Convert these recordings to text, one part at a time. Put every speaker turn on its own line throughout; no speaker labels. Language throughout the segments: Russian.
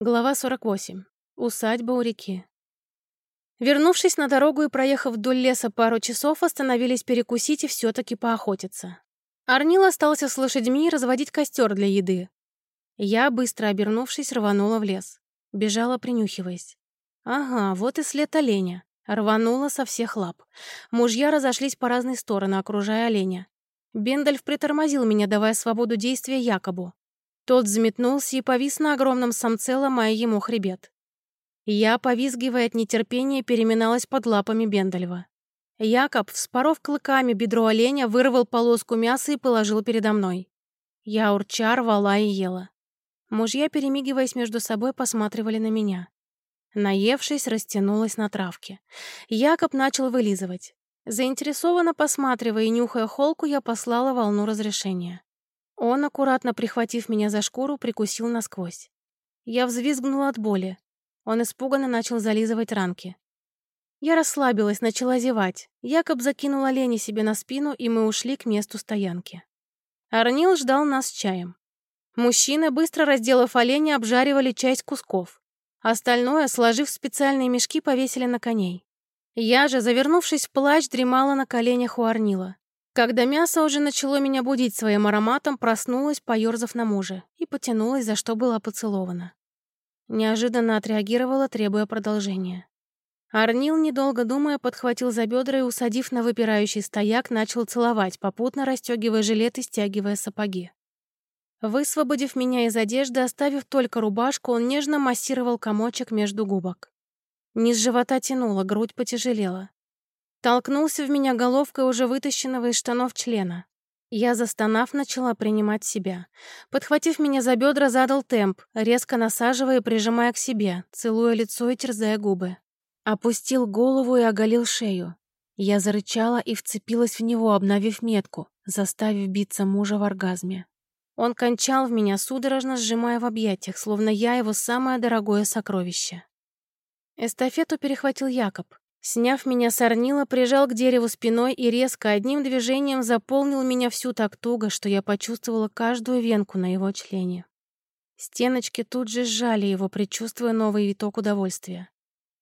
Глава 48. Усадьба у реки. Вернувшись на дорогу и проехав вдоль леса пару часов, остановились перекусить и все-таки поохотиться. Арнил остался с лошадьми и разводить костер для еды. Я, быстро обернувшись, рванула в лес. Бежала, принюхиваясь. Ага, вот и след оленя. Рванула со всех лап. Мужья разошлись по разные стороны, окружая оленя. Бендальф притормозил меня, давая свободу действия Якобу. Тот взметнулся и повис на огромном самце, ломая ему хребет. Я, повизгивая от нетерпения, переминалась под лапами Бендальва. Якоб, вспоров клыками бедро оленя, вырвал полоску мяса и положил передо мной. Я урча рвала и ела. Мужья, перемигиваясь между собой, посматривали на меня. Наевшись, растянулась на травке. Якоб начал вылизывать. Заинтересованно посматривая и нюхая холку, я послала волну разрешения. Он, аккуратно прихватив меня за шкуру, прикусил насквозь. Я взвизгнула от боли. Он испуганно начал зализывать ранки. Я расслабилась, начала зевать. Якоб закинул оленя себе на спину, и мы ушли к месту стоянки. Арнил ждал нас с чаем. Мужчины, быстро разделав оленя, обжаривали часть кусков. Остальное, сложив в специальные мешки, повесили на коней. Я же, завернувшись в плащ, дремала на коленях у Арнила. Когда мясо уже начало меня будить своим ароматом, проснулась, поёрзав на мужа, и потянулась, за что была поцелована. Неожиданно отреагировала, требуя продолжения. Арнил, недолго думая, подхватил за бедра и, усадив на выпирающий стояк, начал целовать, попутно расстегивая жилет и стягивая сапоги. Высвободив меня из одежды, оставив только рубашку, он нежно массировал комочек между губок. Низ живота тянуло, грудь потяжелела. Толкнулся в меня головкой уже вытащенного из штанов члена. Я, застонав, начала принимать себя. Подхватив меня за бедра, задал темп, резко насаживая и прижимая к себе, целуя лицо и терзая губы. Опустил голову и оголил шею. Я зарычала и вцепилась в него, обновив метку, заставив биться мужа в оргазме. Он кончал в меня, судорожно сжимая в объятиях, словно я его самое дорогое сокровище. Эстафету перехватил Якоб. Сняв меня с орнила, прижал к дереву спиной и резко одним движением заполнил меня всю так туго, что я почувствовала каждую венку на его члене. Стеночки тут же сжали его, предчувствуя новый виток удовольствия.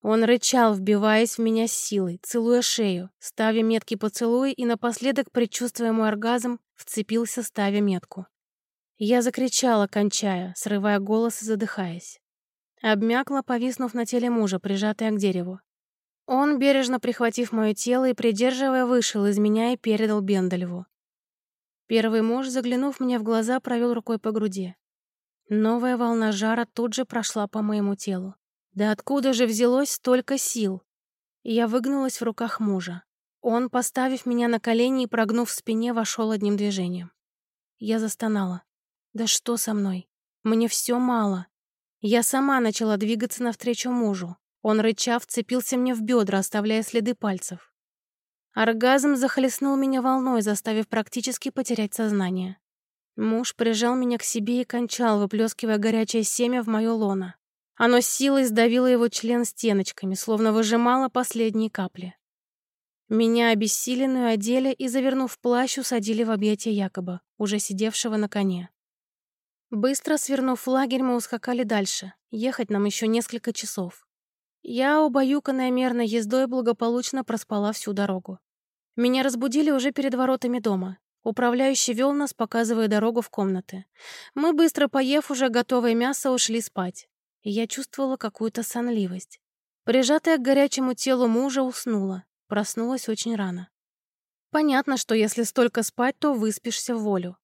Он рычал, вбиваясь в меня с силой, целуя шею, ставя метки поцелуи и напоследок, предчувствуя мой оргазм, вцепился, ставя метку. Я закричала, кончая, срывая голос и задыхаясь. Обмякла, повиснув на теле мужа, прижатая к дереву. Он, бережно прихватив мое тело и придерживая, вышел из меня и передал Бендальву. Первый муж, заглянув мне в глаза, провел рукой по груди. Новая волна жара тут же прошла по моему телу. Да откуда же взялось столько сил? Я выгнулась в руках мужа. Он, поставив меня на колени и прогнув в спине, вошел одним движением. Я застонала. Да что со мной? Мне все мало. Я сама начала двигаться навстречу мужу. Он, рыча, вцепился мне в бедра, оставляя следы пальцев. Оргазм захлестнул меня волной, заставив практически потерять сознание. Муж прижал меня к себе и кончал, выплескивая горячее семя в моё лоно. Оно силой сдавило его член стеночками, словно выжимало последние капли. Меня обессиленную одели и, завернув плащ, усадили в объятия Якоба, уже сидевшего на коне. Быстро свернув лагерь, мы ускакали дальше. Ехать нам еще несколько часов. Я, убаюканная мерной ездой, благополучно проспала всю дорогу. Меня разбудили уже перед воротами дома. Управляющий вел нас, показывая дорогу в комнаты. Мы, быстро поев уже готовое мясо, ушли спать. И я чувствовала какую-то сонливость. Прижатая к горячему телу мужа, уснула. Проснулась очень рано. Понятно, что если столько спать, то выспишься в волю.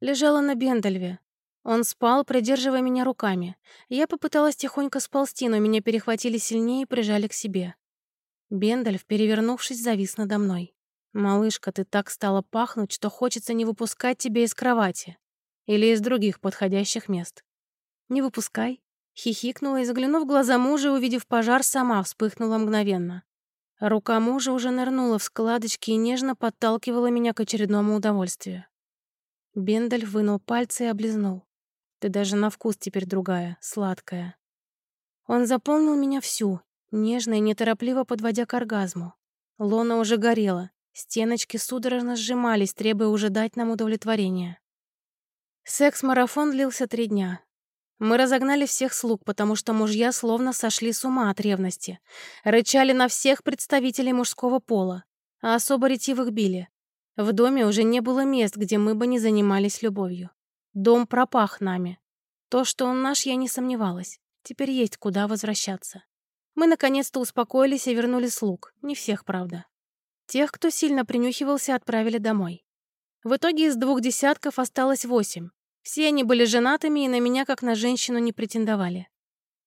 Лежала на Бендальве, он спал, придерживая меня руками. Я попыталась тихонько сползти, но меня перехватили сильнее и прижали к себе. Бендальф, перевернувшись, завис надо мной. «Малышка, ты так стала пахнуть, что хочется не выпускать тебя из кровати. Или из других подходящих мест». «Не выпускай», — хихикнула и, заглянув в глаза мужа, увидев пожар, сама вспыхнула мгновенно. Рука мужа уже нырнула в складочки и нежно подталкивала меня к очередному удовольствию. Бендаль вынул пальцы и облизнул. Ты даже на вкус теперь другая, сладкая. Он заполнил меня всю, нежно и неторопливо подводя к оргазму. Лона уже горела, стеночки судорожно сжимались, требуя уже дать нам удовлетворение. Секс-марафон длился три дня. Мы разогнали всех слуг, потому что мужья словно сошли с ума от ревности. Рычали на всех представителей мужского пола, а особо ретивых били. В доме уже не было мест, где мы бы не занимались любовью. Дом пропах нами. То, что он наш, я не сомневалась. Теперь есть куда возвращаться. Мы наконец-то успокоились и вернули слуг. Не всех, правда. Тех, кто сильно принюхивался, отправили домой. В итоге из двух десятков осталось восемь. Все они были женатыми и на меня как на женщину не претендовали.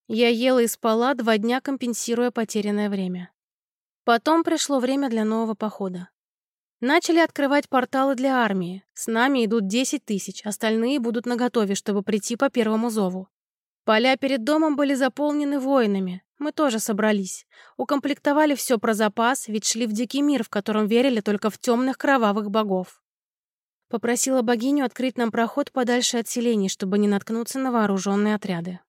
Я ела и спала два дня, компенсируя потерянное время. Потом пришло время для нового похода. Начали открывать порталы для армии. С нами идут 10 тысяч, остальные будут наготове, чтобы прийти по первому зову. Поля перед домом были заполнены воинами. Мы тоже собрались. Укомплектовали все про запас, ведь шли в дикий мир, в котором верили только в темных кровавых богов. Попросила богиню открыть нам проход подальше от селений, чтобы не наткнуться на вооруженные отряды.